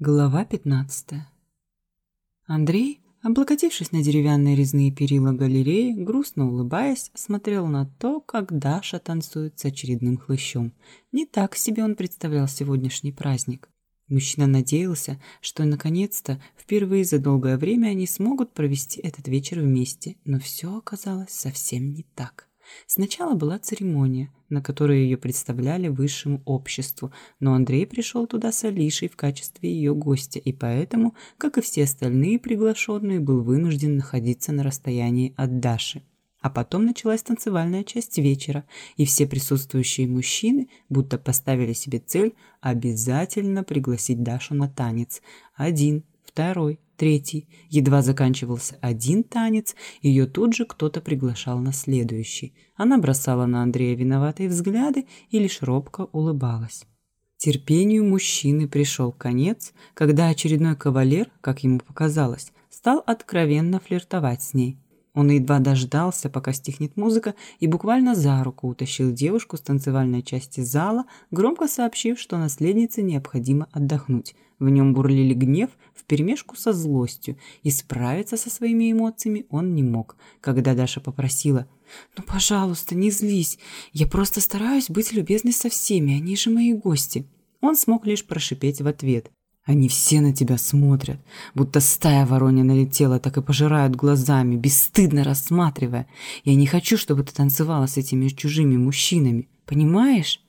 Глава 15 Андрей, облокотившись на деревянные резные перила галереи, грустно улыбаясь, смотрел на то, как Даша танцует с очередным хлыщом. Не так себе он представлял сегодняшний праздник. Мужчина надеялся, что наконец-то впервые за долгое время они смогут провести этот вечер вместе, но все оказалось совсем не так. Сначала была церемония, на которой ее представляли высшему обществу, но Андрей пришел туда с Алишей в качестве ее гостя, и поэтому, как и все остальные приглашенные, был вынужден находиться на расстоянии от Даши. А потом началась танцевальная часть вечера, и все присутствующие мужчины будто поставили себе цель обязательно пригласить Дашу на танец. Один, второй, третий. Едва заканчивался один танец, ее тут же кто-то приглашал на следующий. Она бросала на Андрея виноватые взгляды и лишь робко улыбалась. Терпению мужчины пришел конец, когда очередной кавалер, как ему показалось, стал откровенно флиртовать с ней. Он едва дождался, пока стихнет музыка, и буквально за руку утащил девушку с танцевальной части зала, громко сообщив, что наследнице необходимо отдохнуть. В нем бурлили гнев вперемешку со злостью, и справиться со своими эмоциями он не мог. Когда Даша попросила «Ну, пожалуйста, не злись, я просто стараюсь быть любезной со всеми, они же мои гости», он смог лишь прошипеть в ответ – они все на тебя смотрят, будто стая воронья налетела, так и пожирают глазами, бесстыдно рассматривая. Я не хочу, чтобы ты танцевала с этими чужими мужчинами, понимаешь?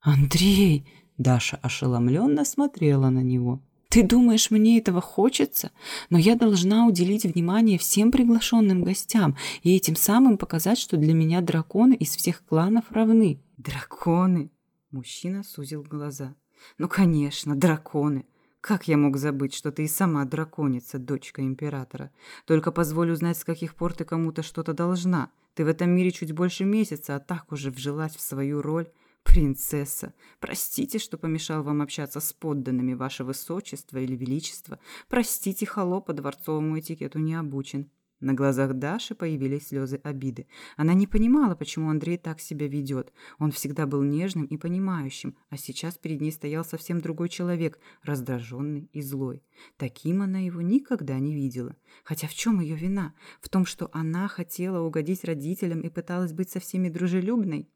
Андрей, Даша ошеломленно смотрела на него. Ты думаешь, мне этого хочется? Но я должна уделить внимание всем приглашенным гостям и этим самым показать, что для меня драконы из всех кланов равны. Драконы? Мужчина сузил глаза. Ну, конечно, драконы. Как я мог забыть, что ты и сама драконица, дочка императора? Только позволь узнать, с каких пор ты кому-то что-то должна. Ты в этом мире чуть больше месяца, а так уже вжилась в свою роль. Принцесса, простите, что помешал вам общаться с подданными, ваше высочество или величество. Простите, холопа дворцовому этикету не обучен. На глазах Даши появились слезы обиды. Она не понимала, почему Андрей так себя ведет. Он всегда был нежным и понимающим, а сейчас перед ней стоял совсем другой человек, раздраженный и злой. Таким она его никогда не видела. Хотя в чем ее вина? В том, что она хотела угодить родителям и пыталась быть со всеми дружелюбной?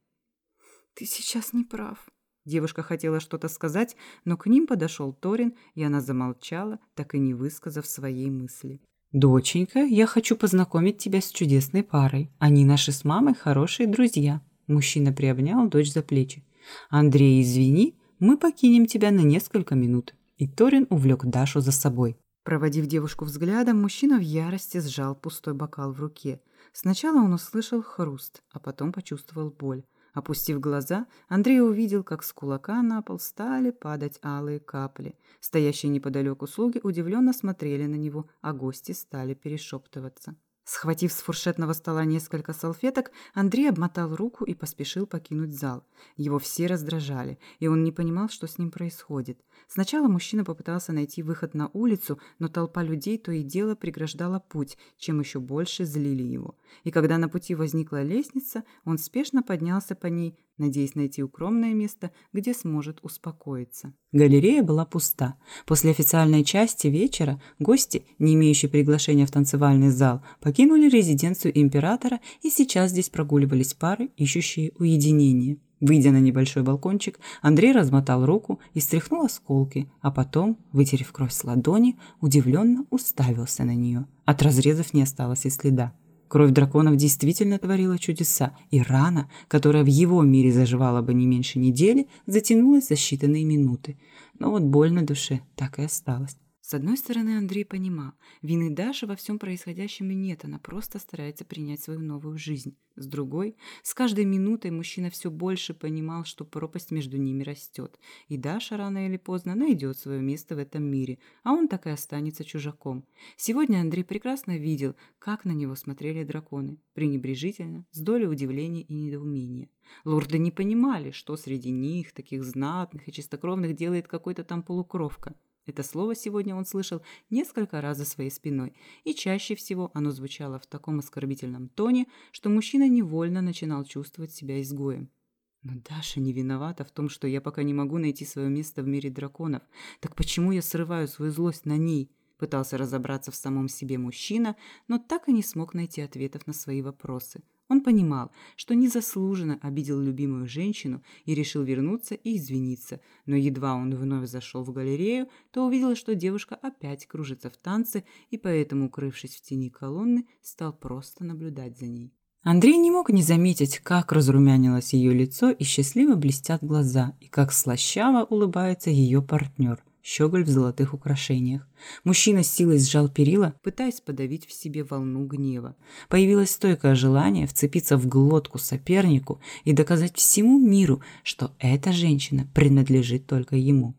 «Ты сейчас не прав», Девушка хотела что-то сказать, но к ним подошел Торин, и она замолчала, так и не высказав своей мысли. «Доченька, я хочу познакомить тебя с чудесной парой. Они наши с мамой хорошие друзья». Мужчина приобнял дочь за плечи. «Андрей, извини, мы покинем тебя на несколько минут». И Торин увлек Дашу за собой. Проводив девушку взглядом, мужчина в ярости сжал пустой бокал в руке. Сначала он услышал хруст, а потом почувствовал боль. Опустив глаза, Андрей увидел, как с кулака на пол стали падать алые капли. Стоящие неподалеку слуги удивленно смотрели на него, а гости стали перешептываться. Схватив с фуршетного стола несколько салфеток, Андрей обмотал руку и поспешил покинуть зал. Его все раздражали, и он не понимал, что с ним происходит. Сначала мужчина попытался найти выход на улицу, но толпа людей то и дело преграждала путь, чем еще больше злили его. И когда на пути возникла лестница, он спешно поднялся по ней, надеясь найти укромное место, где сможет успокоиться. Галерея была пуста. После официальной части вечера гости, не имеющие приглашения в танцевальный зал, покинули резиденцию императора и сейчас здесь прогуливались пары, ищущие уединение. Выйдя на небольшой балкончик, Андрей размотал руку и стряхнул осколки, а потом, вытерев кровь с ладони, удивленно уставился на нее. От разрезов не осталось и следа. Кровь драконов действительно творила чудеса, и рана, которая в его мире заживала бы не меньше недели, затянулась за считанные минуты. Но вот боль на душе так и осталась. С одной стороны, Андрей понимал, вины Даши во всем происходящем нет, она просто старается принять свою новую жизнь. С другой, с каждой минутой мужчина все больше понимал, что пропасть между ними растет, и Даша рано или поздно найдет свое место в этом мире, а он так и останется чужаком. Сегодня Андрей прекрасно видел, как на него смотрели драконы, пренебрежительно, с долей удивления и недоумения. Лорды не понимали, что среди них, таких знатных и чистокровных, делает какой-то там полукровка. Это слово сегодня он слышал несколько раз за своей спиной, и чаще всего оно звучало в таком оскорбительном тоне, что мужчина невольно начинал чувствовать себя изгоем. Но Даша не виновата в том, что я пока не могу найти свое место в мире драконов. Так почему я срываю свою злость на ней? Пытался разобраться в самом себе мужчина, но так и не смог найти ответов на свои вопросы. Он понимал, что незаслуженно обидел любимую женщину и решил вернуться и извиниться, но едва он вновь зашел в галерею, то увидел, что девушка опять кружится в танце и поэтому, укрывшись в тени колонны, стал просто наблюдать за ней. Андрей не мог не заметить, как разрумянилось ее лицо и счастливо блестят глаза, и как слащаво улыбается ее партнер, щеголь в золотых украшениях. Мужчина с силой сжал перила, пытаясь подавить в себе волну гнева. Появилось стойкое желание вцепиться в глотку сопернику и доказать всему миру, что эта женщина принадлежит только ему.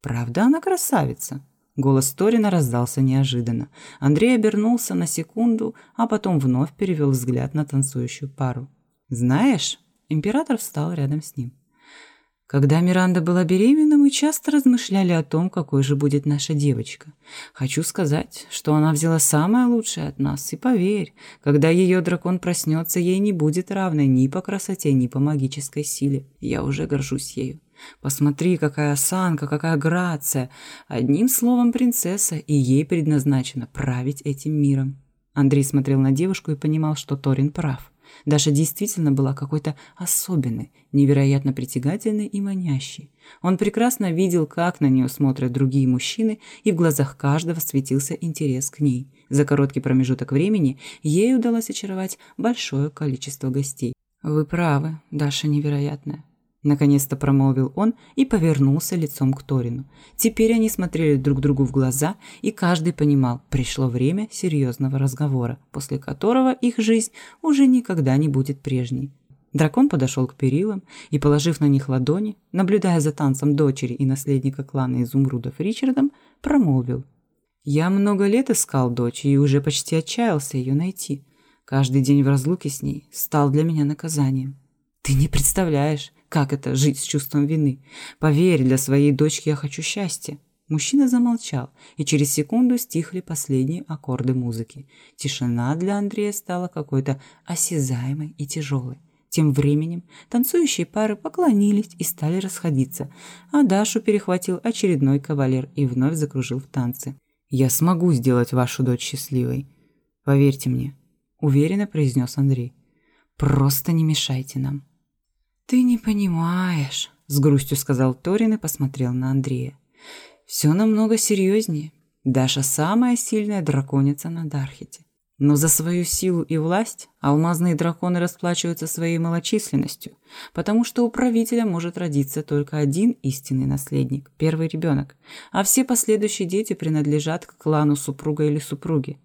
Правда, она красавица, Голос Торина раздался неожиданно. Андрей обернулся на секунду, а потом вновь перевел взгляд на танцующую пару. «Знаешь...» Император встал рядом с ним. Когда Миранда была беременна, мы часто размышляли о том, какой же будет наша девочка. Хочу сказать, что она взяла самое лучшее от нас, и поверь, когда ее дракон проснется, ей не будет равной ни по красоте, ни по магической силе. Я уже горжусь ею. Посмотри, какая осанка, какая грация. Одним словом, принцесса, и ей предназначено править этим миром. Андрей смотрел на девушку и понимал, что Торин прав. Даша действительно была какой-то особенной, невероятно притягательной и манящей. Он прекрасно видел, как на нее смотрят другие мужчины, и в глазах каждого светился интерес к ней. За короткий промежуток времени ей удалось очаровать большое количество гостей. «Вы правы, Даша невероятная. Наконец-то промолвил он и повернулся лицом к Торину. Теперь они смотрели друг другу в глаза, и каждый понимал, пришло время серьезного разговора, после которого их жизнь уже никогда не будет прежней. Дракон подошел к перилам и, положив на них ладони, наблюдая за танцем дочери и наследника клана изумрудов Ричардом, промолвил. «Я много лет искал дочь и уже почти отчаялся ее найти. Каждый день в разлуке с ней стал для меня наказанием. Ты не представляешь, как это жить с чувством вины? Поверь, для своей дочки я хочу счастья. Мужчина замолчал, и через секунду стихли последние аккорды музыки. Тишина для Андрея стала какой-то осязаемой и тяжелой. Тем временем танцующие пары поклонились и стали расходиться, а Дашу перехватил очередной кавалер и вновь закружил в танце. «Я смогу сделать вашу дочь счастливой. Поверьте мне», — уверенно произнес Андрей. «Просто не мешайте нам». «Ты не понимаешь», — с грустью сказал Торин и посмотрел на Андрея. «Все намного серьезнее. Даша самая сильная драконица на Дархете. Но за свою силу и власть алмазные драконы расплачиваются своей малочисленностью, потому что у правителя может родиться только один истинный наследник, первый ребенок, а все последующие дети принадлежат к клану супруга или супруги.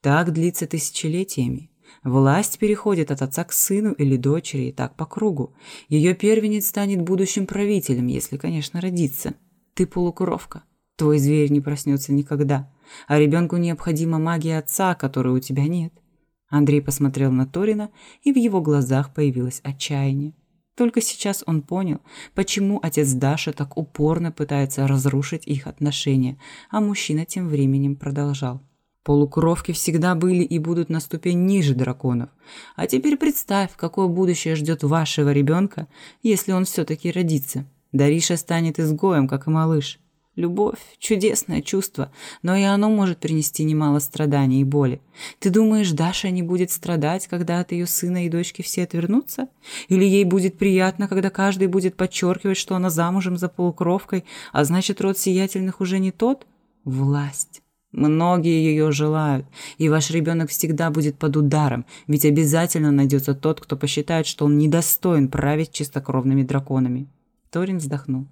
Так длится тысячелетиями. Власть переходит от отца к сыну или дочери и так по кругу. Ее первенец станет будущим правителем, если, конечно, родится. Ты полукровка. Твой зверь не проснется никогда. А ребенку необходима магия отца, которой у тебя нет. Андрей посмотрел на Торина, и в его глазах появилось отчаяние. Только сейчас он понял, почему отец Даша так упорно пытается разрушить их отношения, а мужчина тем временем продолжал. Полукровки всегда были и будут на ступень ниже драконов. А теперь представь, какое будущее ждет вашего ребенка, если он все-таки родится. Дариша станет изгоем, как и малыш. Любовь – чудесное чувство, но и оно может принести немало страданий и боли. Ты думаешь, Даша не будет страдать, когда от ее сына и дочки все отвернутся? Или ей будет приятно, когда каждый будет подчеркивать, что она замужем за полукровкой, а значит, род сиятельных уже не тот? Власть. Многие ее желают, и ваш ребенок всегда будет под ударом, ведь обязательно найдется тот, кто посчитает, что он недостоин править чистокровными драконами. Торин вздохнул.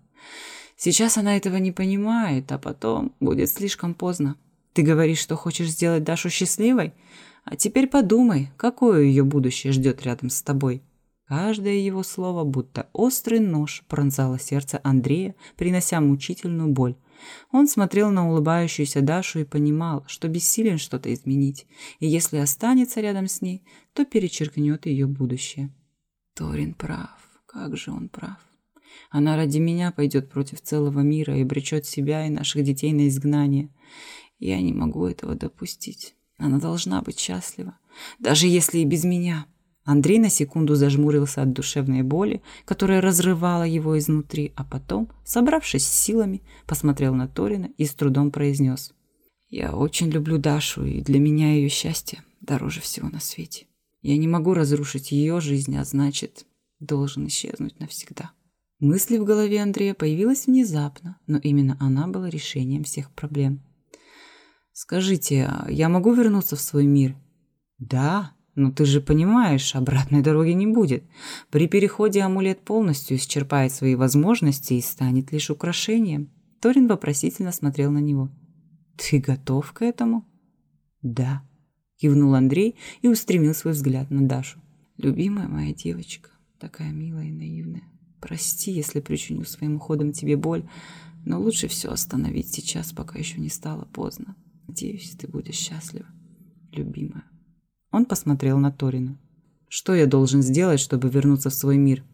Сейчас она этого не понимает, а потом будет слишком поздно. Ты говоришь, что хочешь сделать Дашу счастливой? А теперь подумай, какое ее будущее ждет рядом с тобой. Каждое его слово, будто острый нож, пронзало сердце Андрея, принося мучительную боль. Он смотрел на улыбающуюся Дашу и понимал, что бессилен что-то изменить, и если останется рядом с ней, то перечеркнет ее будущее. Торин прав, как же он прав. Она ради меня пойдет против целого мира и обречет себя и наших детей на изгнание. Я не могу этого допустить. Она должна быть счастлива, даже если и без меня. Андрей на секунду зажмурился от душевной боли, которая разрывала его изнутри, а потом, собравшись с силами, посмотрел на Торина и с трудом произнес. «Я очень люблю Дашу, и для меня ее счастье дороже всего на свете. Я не могу разрушить ее жизнь, а значит, должен исчезнуть навсегда». Мысль в голове Андрея появилась внезапно, но именно она была решением всех проблем. «Скажите, а я могу вернуться в свой мир?» «Да», но ты же понимаешь, обратной дороги не будет. При переходе амулет полностью исчерпает свои возможности и станет лишь украшением. Торин вопросительно смотрел на него. Ты готов к этому? Да, кивнул Андрей и устремил свой взгляд на Дашу. Любимая моя девочка, такая милая и наивная. Прости, если причиню своим уходом тебе боль, но лучше все остановить сейчас, пока еще не стало поздно. Надеюсь, ты будешь счастлива, любимая. Он посмотрел на Торина. «Что я должен сделать, чтобы вернуться в свой мир?»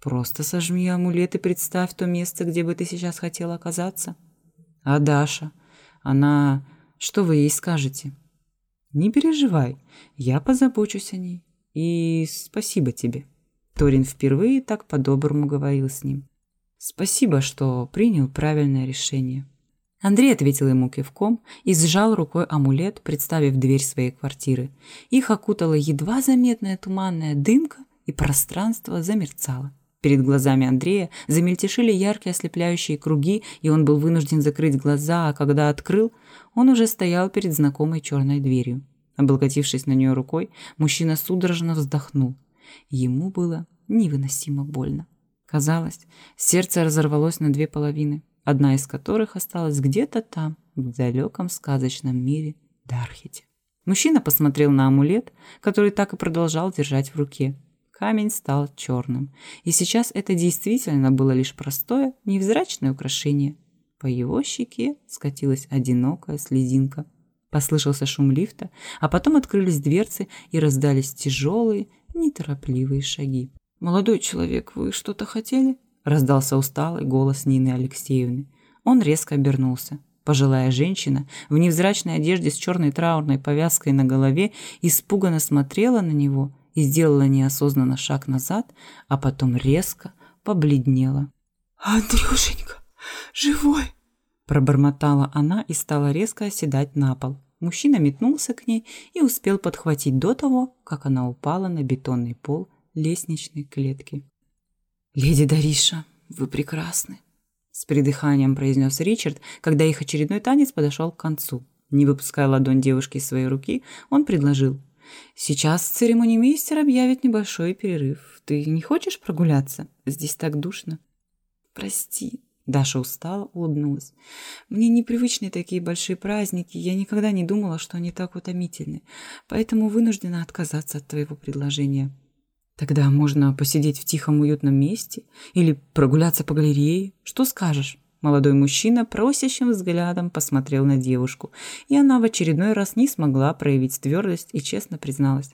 «Просто сожми амулет и представь то место, где бы ты сейчас хотел оказаться». «А Даша? Она... Что вы ей скажете?» «Не переживай, я позабочусь о ней. И спасибо тебе». Торин впервые так по-доброму говорил с ним. «Спасибо, что принял правильное решение». Андрей ответил ему кивком и сжал рукой амулет, представив дверь своей квартиры. Их окутала едва заметная туманная дымка, и пространство замерцало. Перед глазами Андрея замельтешили яркие ослепляющие круги, и он был вынужден закрыть глаза, а когда открыл, он уже стоял перед знакомой черной дверью. Облокотившись на нее рукой, мужчина судорожно вздохнул. Ему было невыносимо больно. Казалось, сердце разорвалось на две половины одна из которых осталась где-то там, в далеком сказочном мире Дархите. Мужчина посмотрел на амулет, который так и продолжал держать в руке. Камень стал черным, и сейчас это действительно было лишь простое, невзрачное украшение. По его щеке скатилась одинокая слезинка. Послышался шум лифта, а потом открылись дверцы и раздались тяжелые, неторопливые шаги. «Молодой человек, вы что-то хотели?» Раздался усталый голос Нины Алексеевны. Он резко обернулся. Пожилая женщина в невзрачной одежде с черной траурной повязкой на голове испуганно смотрела на него и сделала неосознанно шаг назад, а потом резко побледнела. «Андрюшенька, живой!» Пробормотала она и стала резко оседать на пол. Мужчина метнулся к ней и успел подхватить до того, как она упала на бетонный пол лестничной клетки. «Леди Дариша, вы прекрасны», — с придыханием произнес Ричард, когда их очередной танец подошел к концу. Не выпуская ладонь девушки из своей руки, он предложил. «Сейчас церемонимейстер объявит небольшой перерыв. Ты не хочешь прогуляться? Здесь так душно». «Прости», — Даша устала, улыбнулась. «Мне непривычны такие большие праздники. Я никогда не думала, что они так утомительны. Поэтому вынуждена отказаться от твоего предложения». Тогда можно посидеть в тихом уютном месте или прогуляться по галерее. Что скажешь? Молодой мужчина просящим взглядом посмотрел на девушку, и она в очередной раз не смогла проявить твердость и честно призналась.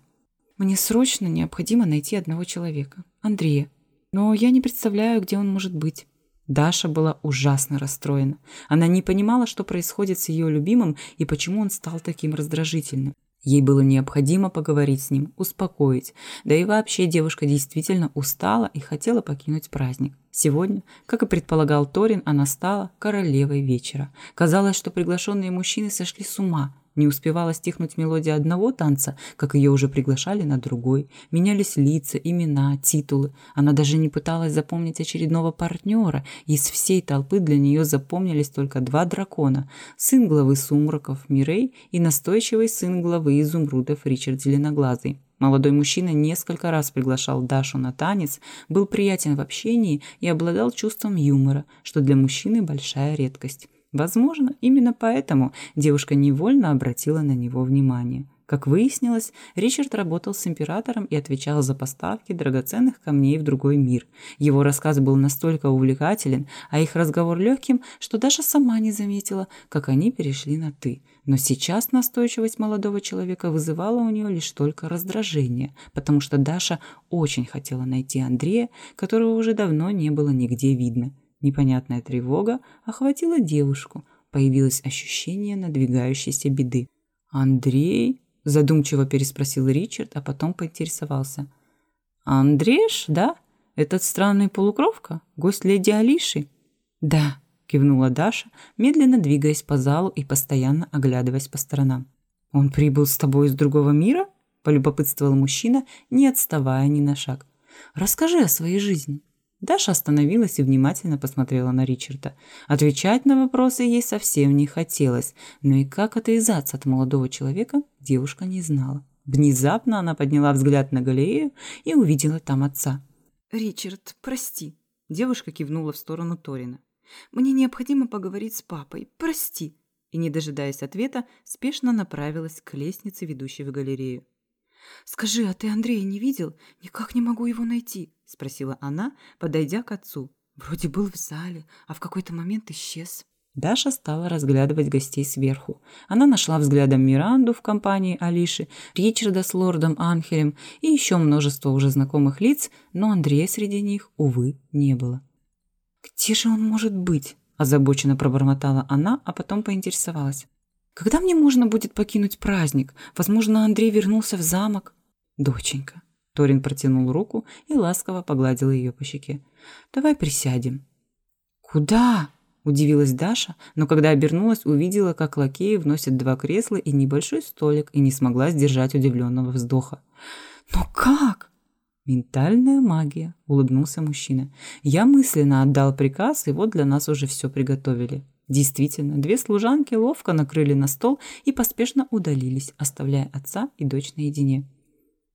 «Мне срочно необходимо найти одного человека, Андрея. Но я не представляю, где он может быть». Даша была ужасно расстроена. Она не понимала, что происходит с ее любимым и почему он стал таким раздражительным. Ей было необходимо поговорить с ним, успокоить. Да и вообще девушка действительно устала и хотела покинуть праздник. Сегодня, как и предполагал Торин, она стала королевой вечера. Казалось, что приглашенные мужчины сошли с ума, не успевала стихнуть мелодия одного танца, как ее уже приглашали на другой. Менялись лица, имена, титулы. Она даже не пыталась запомнить очередного партнера. Из всей толпы для нее запомнились только два дракона. Сын главы сумраков Мирей и настойчивый сын главы изумрудов Ричард Зеленоглазый. Молодой мужчина несколько раз приглашал Дашу на танец, был приятен в общении и обладал чувством юмора, что для мужчины большая редкость. Возможно, именно поэтому девушка невольно обратила на него внимание. Как выяснилось, Ричард работал с императором и отвечал за поставки драгоценных камней в другой мир. Его рассказ был настолько увлекателен, а их разговор легким, что Даша сама не заметила, как они перешли на «ты». Но сейчас настойчивость молодого человека вызывала у нее лишь только раздражение, потому что Даша очень хотела найти Андрея, которого уже давно не было нигде видно. Непонятная тревога охватила девушку. Появилось ощущение надвигающейся беды. «Андрей?» Задумчиво переспросил Ричард, а потом поинтересовался. «Андреш, да? Этот странный полукровка? Гость леди Алиши?» «Да», – кивнула Даша, медленно двигаясь по залу и постоянно оглядываясь по сторонам. «Он прибыл с тобой из другого мира?» – полюбопытствовал мужчина, не отставая ни на шаг. «Расскажи о своей жизни». Даша остановилась и внимательно посмотрела на Ричарда. Отвечать на вопросы ей совсем не хотелось, но и как отвязаться от молодого человека девушка не знала. Внезапно она подняла взгляд на галерею и увидела там отца. «Ричард, прости», – девушка кивнула в сторону Торина. «Мне необходимо поговорить с папой. Прости». И, не дожидаясь ответа, спешно направилась к лестнице, ведущей в галерею. «Скажи, а ты Андрея не видел? Никак не могу его найти», – спросила она, подойдя к отцу. «Вроде был в зале, а в какой-то момент исчез». Даша стала разглядывать гостей сверху. Она нашла взглядом Миранду в компании Алиши, Ричарда с лордом Анхелем и еще множество уже знакомых лиц, но Андрея среди них, увы, не было. «Где же он может быть?» – озабоченно пробормотала она, а потом поинтересовалась. Когда мне можно будет покинуть праздник? Возможно, Андрей вернулся в замок. Доченька. Торин протянул руку и ласково погладил ее по щеке. Давай присядем. Куда? Удивилась Даша, но когда обернулась, увидела, как лакеи вносят два кресла и небольшой столик, и не смогла сдержать удивленного вздоха. «Но как?» «Ментальная магия», — улыбнулся мужчина. «Я мысленно отдал приказ, и вот для нас уже все приготовили. Действительно, две служанки ловко накрыли на стол и поспешно удалились, оставляя отца и дочь наедине.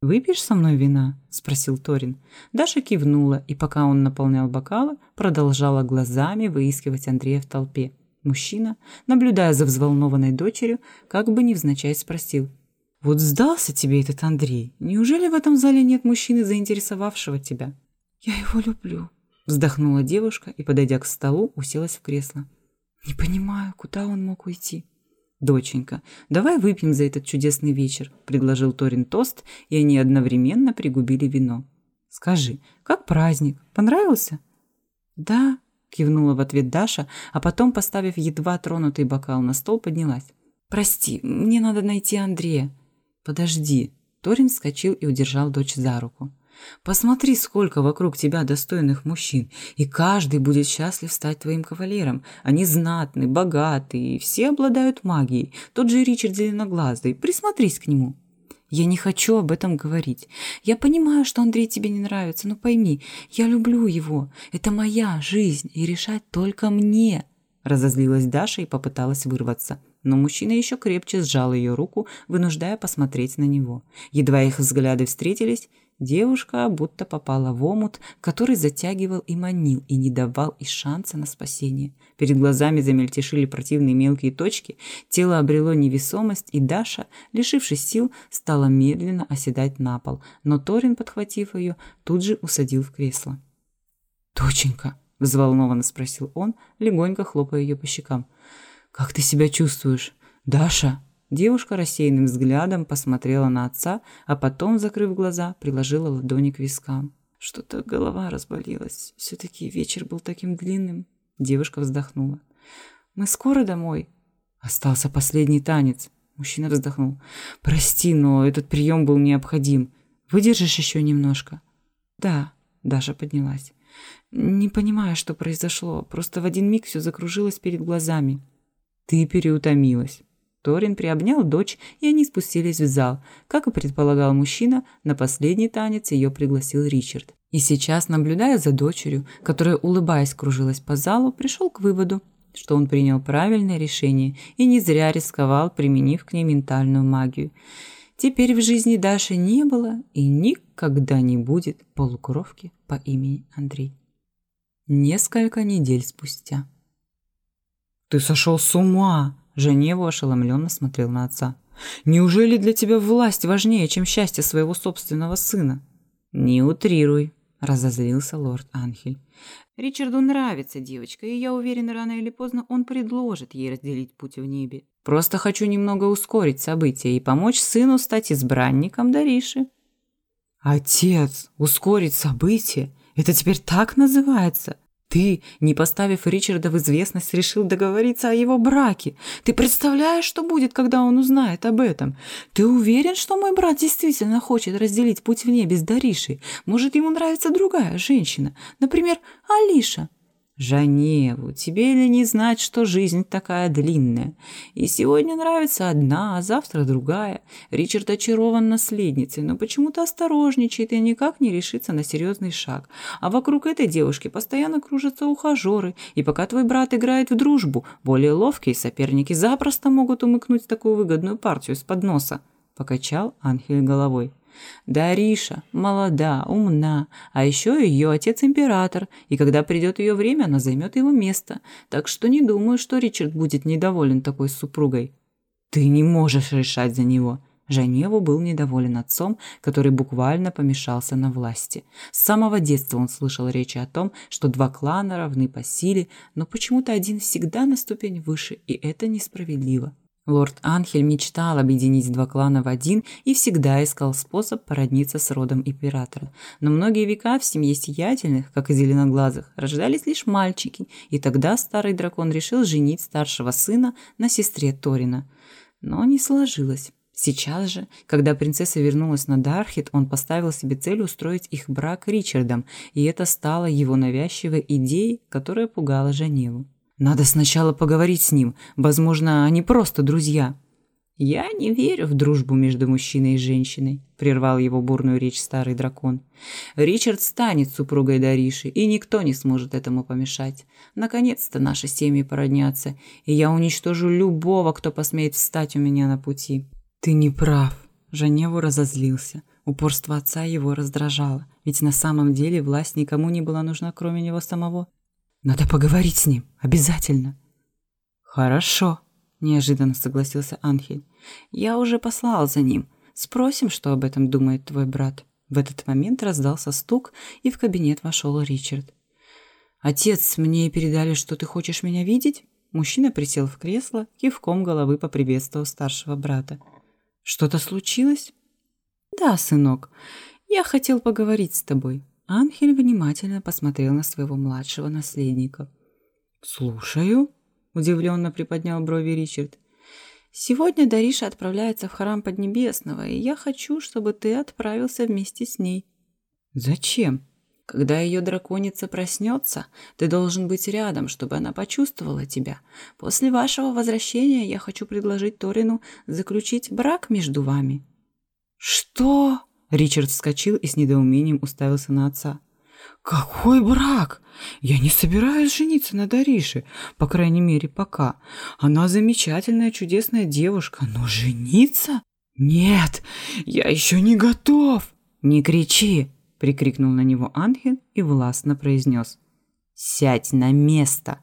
«Выпьешь со мной вина?» – спросил Торин. Даша кивнула, и пока он наполнял бокалы, продолжала глазами выискивать Андрея в толпе. Мужчина, наблюдая за взволнованной дочерью, как бы невзначай спросил. «Вот сдался тебе этот Андрей. Неужели в этом зале нет мужчины, заинтересовавшего тебя?» «Я его люблю», – вздохнула девушка и, подойдя к столу, уселась в кресло. Не понимаю, куда он мог уйти. «Доченька, давай выпьем за этот чудесный вечер», – предложил Торин тост, и они одновременно пригубили вино. «Скажи, как праздник? Понравился?» «Да», – кивнула в ответ Даша, а потом, поставив едва тронутый бокал на стол, поднялась. «Прости, мне надо найти Андрея». «Подожди». Торин вскочил и удержал дочь за руку. Посмотри, сколько вокруг тебя достойных мужчин, и каждый будет счастлив стать твоим кавалером. Они знатны, богаты, и все обладают магией. Тот же Ричард Зеленоглазый, присмотрись к нему. Я не хочу об этом говорить. Я понимаю, что Андрей тебе не нравится, но пойми, я люблю его. Это моя жизнь, и решать только мне. Разозлилась Даша и попыталась вырваться но мужчина еще крепче сжал ее руку, вынуждая посмотреть на него. Едва их взгляды встретились, девушка будто попала в омут, который затягивал и манил, и не давал и шанса на спасение. Перед глазами замельтешили противные мелкие точки, тело обрело невесомость, и Даша, лишившись сил, стала медленно оседать на пол, но Торин, подхватив ее, тут же усадил в кресло. «Доченька!» – взволнованно спросил он, легонько хлопая ее по щекам – «Как ты себя чувствуешь?» «Даша!» Девушка рассеянным взглядом посмотрела на отца, а потом, закрыв глаза, приложила ладони к вискам. Что-то голова разболелась. Все-таки вечер был таким длинным. Девушка вздохнула. «Мы скоро домой?» Остался последний танец. Мужчина вздохнул. «Прости, но этот прием был необходим. Выдержишь еще немножко?» «Да», — Даша поднялась. «Не понимаю, что произошло. Просто в один миг все закружилось перед глазами». «Ты переутомилась». Торин приобнял дочь, и они спустились в зал. Как и предполагал мужчина, на последний танец ее пригласил Ричард. И сейчас, наблюдая за дочерью, которая, улыбаясь, кружилась по залу, пришел к выводу, что он принял правильное решение и не зря рисковал, применив к ней ментальную магию. Теперь в жизни Даши не было и никогда не будет полукровки по имени Андрей. Несколько недель спустя. «Ты сошел с ума!» Женева ошеломленно смотрел на отца. «Неужели для тебя власть важнее, чем счастье своего собственного сына?» «Не утрируй», – разозлился лорд Анхель. «Ричарду нравится девочка, и я уверен, рано или поздно он предложит ей разделить путь в небе. Просто хочу немного ускорить события и помочь сыну стать избранником Дариши». «Отец, ускорить события? Это теперь так называется?» Ты, не поставив Ричарда в известность, решил договориться о его браке. Ты представляешь, что будет, когда он узнает об этом? Ты уверен, что мой брат действительно хочет разделить путь в небе с Даришей? Может, ему нравится другая женщина, например, Алиша? Жаневу, тебе ли не знать, что жизнь такая длинная? И сегодня нравится одна, а завтра другая. Ричард очарован наследницей, но почему-то осторожничает и никак не решится на серьезный шаг. А вокруг этой девушки постоянно кружатся ухажеры, и пока твой брат играет в дружбу, более ловкие соперники запросто могут умыкнуть такую выгодную партию с-под носа. Покачал Анхель головой. Дариша молода, умна, а еще ее отец император, и когда придет ее время, она займет его место. Так что не думаю, что Ричард будет недоволен такой супругой. Ты не можешь решать за него. Жаневу был недоволен отцом, который буквально помешался на власти. С самого детства он слышал речи о том, что два клана равны по силе, но почему-то один всегда на ступень выше, и это несправедливо. Лорд Анхель мечтал объединить два клана в один и всегда искал способ породниться с родом императора. Но многие века в семье сиятельных, как и зеленоглазых, рождались лишь мальчики, и тогда старый дракон решил женить старшего сына на сестре Торина. Но не сложилось. Сейчас же, когда принцесса вернулась на Дархит, он поставил себе цель устроить их брак Ричардом, и это стало его навязчивой идеей, которая пугала Женеву. Надо сначала поговорить с ним. Возможно, они просто друзья. Я не верю в дружбу между мужчиной и женщиной, прервал его бурную речь старый дракон. Ричард станет супругой Дариши, и никто не сможет этому помешать. Наконец-то наши семьи породнятся, и я уничтожу любого, кто посмеет встать у меня на пути. Ты не прав. Женеву разозлился. Упорство отца его раздражало, ведь на самом деле власть никому не была нужна, кроме него самого. Надо поговорить с ним, обязательно. Хорошо, неожиданно согласился Анхель. Я уже послал за ним. Спросим, что об этом думает твой брат. В этот момент раздался стук, и в кабинет вошел Ричард. Отец, мне передали, что ты хочешь меня видеть? Мужчина присел в кресло, кивком головы поприветствовал старшего брата. Что-то случилось? Да, сынок. Я хотел поговорить с тобой. Анхель внимательно посмотрел на своего младшего наследника. «Слушаю», — удивленно приподнял брови Ричард. «Сегодня Дариша отправляется в храм Поднебесного, и я хочу, чтобы ты отправился вместе с ней». «Зачем?» Когда ее драконица проснется, ты должен быть рядом, чтобы она почувствовала тебя. После вашего возвращения я хочу предложить Торину заключить брак между вами». «Что?» Ричард вскочил и с недоумением уставился на отца. «Какой брак? Я не собираюсь жениться на Дарише, по крайней мере, пока. Она замечательная, чудесная девушка, но жениться? Нет, я еще не готов!» «Не кричи!» — прикрикнул на него ангел и властно произнес. «Сядь на место!»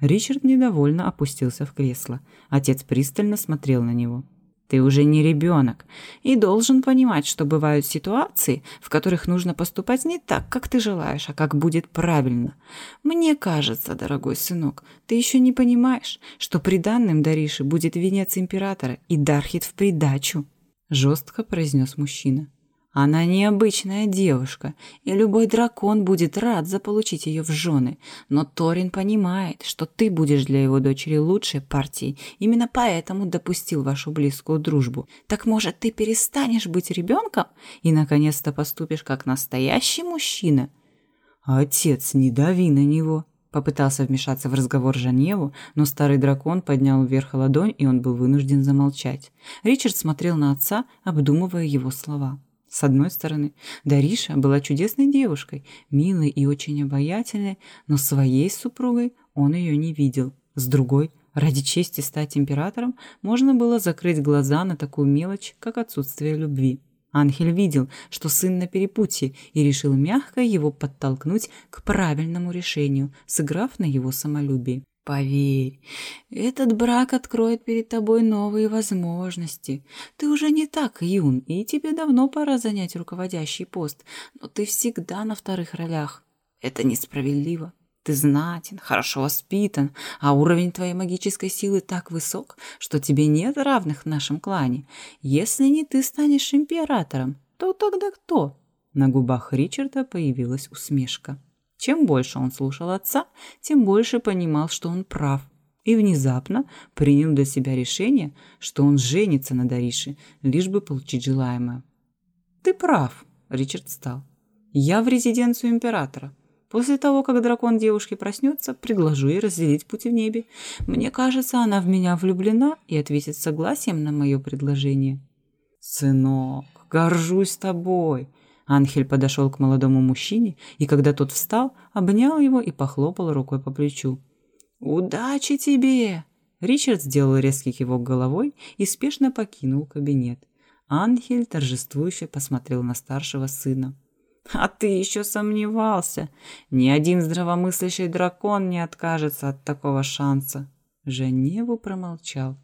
Ричард недовольно опустился в кресло. Отец пристально смотрел на него. Ты уже не ребенок и должен понимать, что бывают ситуации, в которых нужно поступать не так, как ты желаешь, а как будет правильно. Мне кажется, дорогой сынок, ты еще не понимаешь, что приданным Дариши будет венец императора и Дархит в придачу, жестко произнес мужчина. Она необычная девушка, и любой дракон будет рад заполучить ее в жены. Но Торин понимает, что ты будешь для его дочери лучшей партией, именно поэтому допустил вашу близкую дружбу. Так может, ты перестанешь быть ребенком и наконец-то поступишь как настоящий мужчина? Отец, не дави на него. Попытался вмешаться в разговор Жаневу, но старый дракон поднял вверх ладонь, и он был вынужден замолчать. Ричард смотрел на отца, обдумывая его слова. С одной стороны, Дариша была чудесной девушкой, милой и очень обаятельной, но своей супругой он ее не видел. С другой, ради чести стать императором, можно было закрыть глаза на такую мелочь, как отсутствие любви. Анхель видел, что сын на перепутье, и решил мягко его подтолкнуть к правильному решению, сыграв на его самолюбии. Поверь, этот брак откроет перед тобой новые возможности. Ты уже не так юн, и тебе давно пора занять руководящий пост, но ты всегда на вторых ролях. Это несправедливо. Ты знатен, хорошо воспитан, а уровень твоей магической силы так высок, что тебе нет равных в нашем клане. Если не ты станешь императором, то тогда кто? На губах Ричарда появилась усмешка. Чем больше он слушал отца, тем больше понимал, что он прав, и внезапно принял для себя решение, что он женится на Дарише, лишь бы получить желаемое. «Ты прав», — Ричард встал. «Я в резиденцию императора. После того, как дракон девушки проснется, предложу ей разделить пути в небе. Мне кажется, она в меня влюблена и ответит согласием на мое предложение». «Сынок, горжусь тобой!» Анхель подошел к молодому мужчине, и когда тот встал, обнял его и похлопал рукой по плечу. «Удачи тебе!» Ричард сделал резкий кивок головой и спешно покинул кабинет. Анхель торжествующе посмотрел на старшего сына. «А ты еще сомневался! Ни один здравомыслящий дракон не откажется от такого шанса!» Женеву промолчал,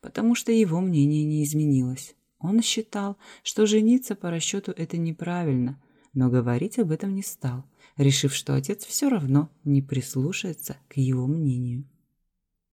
потому что его мнение не изменилось. Он считал, что жениться по расчету это неправильно, но говорить об этом не стал, решив, что отец все равно не прислушается к его мнению.